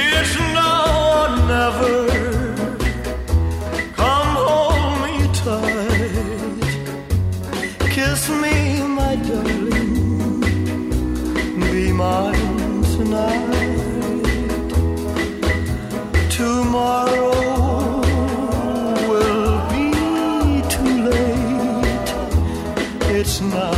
It's now or never. Come hold me tight. Kiss me, my darling. Be mine tonight. Tomorrow. will be too late. It's now.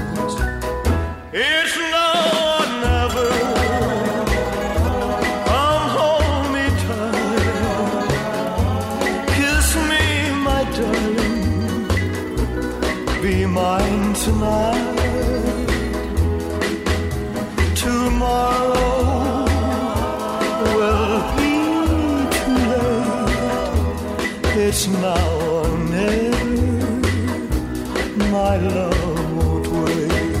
It's now or never. Come hold me tight. Kiss me, my darling. Be mine tonight. Tomorrow will be too late. It's now or never. My love won't wait.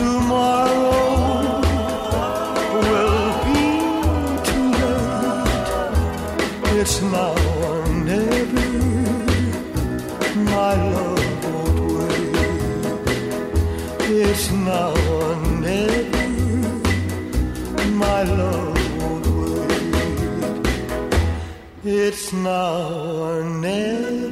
Tomorrow will be too late. It's now or never. My love won't wait. It's now or never. My love won't wait. It's now or never.